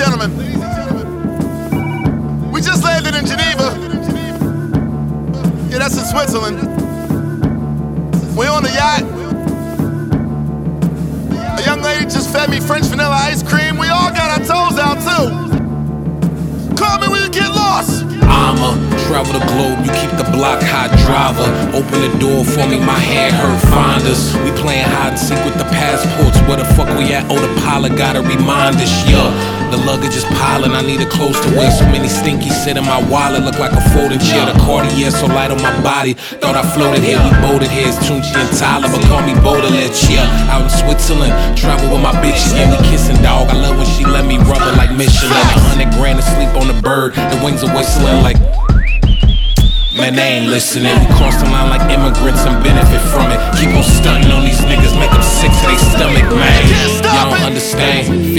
gentlemen, we just landed in Geneva. Yeah, that's in Switzerland. We're on the yacht. A young lady just fed me French vanilla ice cream. We all got our toes out too. Call me when you get lost. I'ma travel the globe, you keep the block hot driver. Open the door for me, my hand hurt, find us. We playing hide and seek with the we? Oh, the pilot gotta remind us, yeah. The luggage is piling, I need a clothes to wear. So many stinkies sit in my wallet, look like a folding chair. The Cartier so light on my body. Thought I floated here, we boated here. It's Tunchi and Tyler, but call me Baudelaire, yeah. Out in Switzerland, travel with my bitch, she gave me kissing, dog. I love when she let me rub her like Michelin. A hundred grand to sleep on the bird, the wings are whistling like. Man, they ain't listening. We cross the line like immigrants and benefit from it. Keep on stunting on these niggas,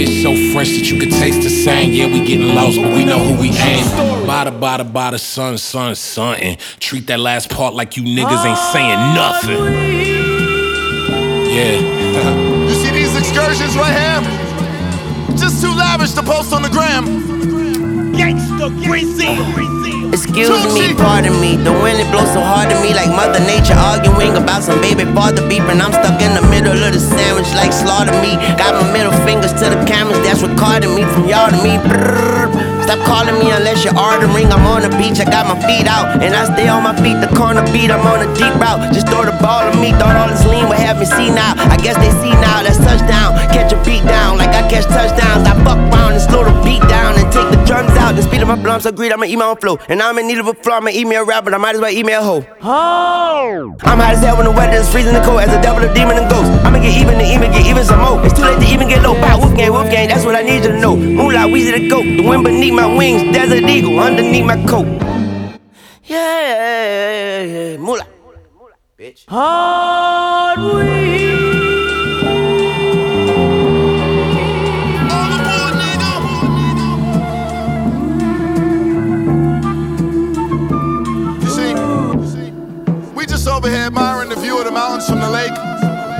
understand. So fresh that you could taste the same. Yeah, we getting lost, but we know who we aim. Bada, bada, bada, son, son, son. Treat that last part like you niggas ain't saying nothing. Yeah. You see these excursions right here? Just too lavish to post on the gram. Gangsta Grillz. Excuse me, pardon me. The wind it blows so hard to me, like Mother Nature arguing about some baby father beeping. I'm stuck in the middle of the sandwich, like slaughter me. Got my middle fingers to the cameras that's recording me from y'all to me. Brrr. Stop calling me unless you're ordering. I'm on the beach, I got my feet out, and I stay on my feet. The corner beat, I'm on a deep route. Just throw the ball at me. Thought all this lean would have me see now. I guess they see now. That's touchdown. Catch a beat down like I catch touchdowns. The my blunts agreed. I'ma eat my own flow, and I'm in need of a flow. I'ma eat me a rap, but I might as well eat me a hoe. I'm hot as hell when the weather is freezing and cold. As a devil, a demon, and ghost. I'ma get even to even get even some more. It's too late to even get low. Bow, wolf gang, wolf gang. That's what I need you to know. Moolah, Weezy the goat. The wind beneath my wings, desert eagle underneath my coat. Yeah, moolah. Bitch. Hard All Admiring the view of the mountains from the lake.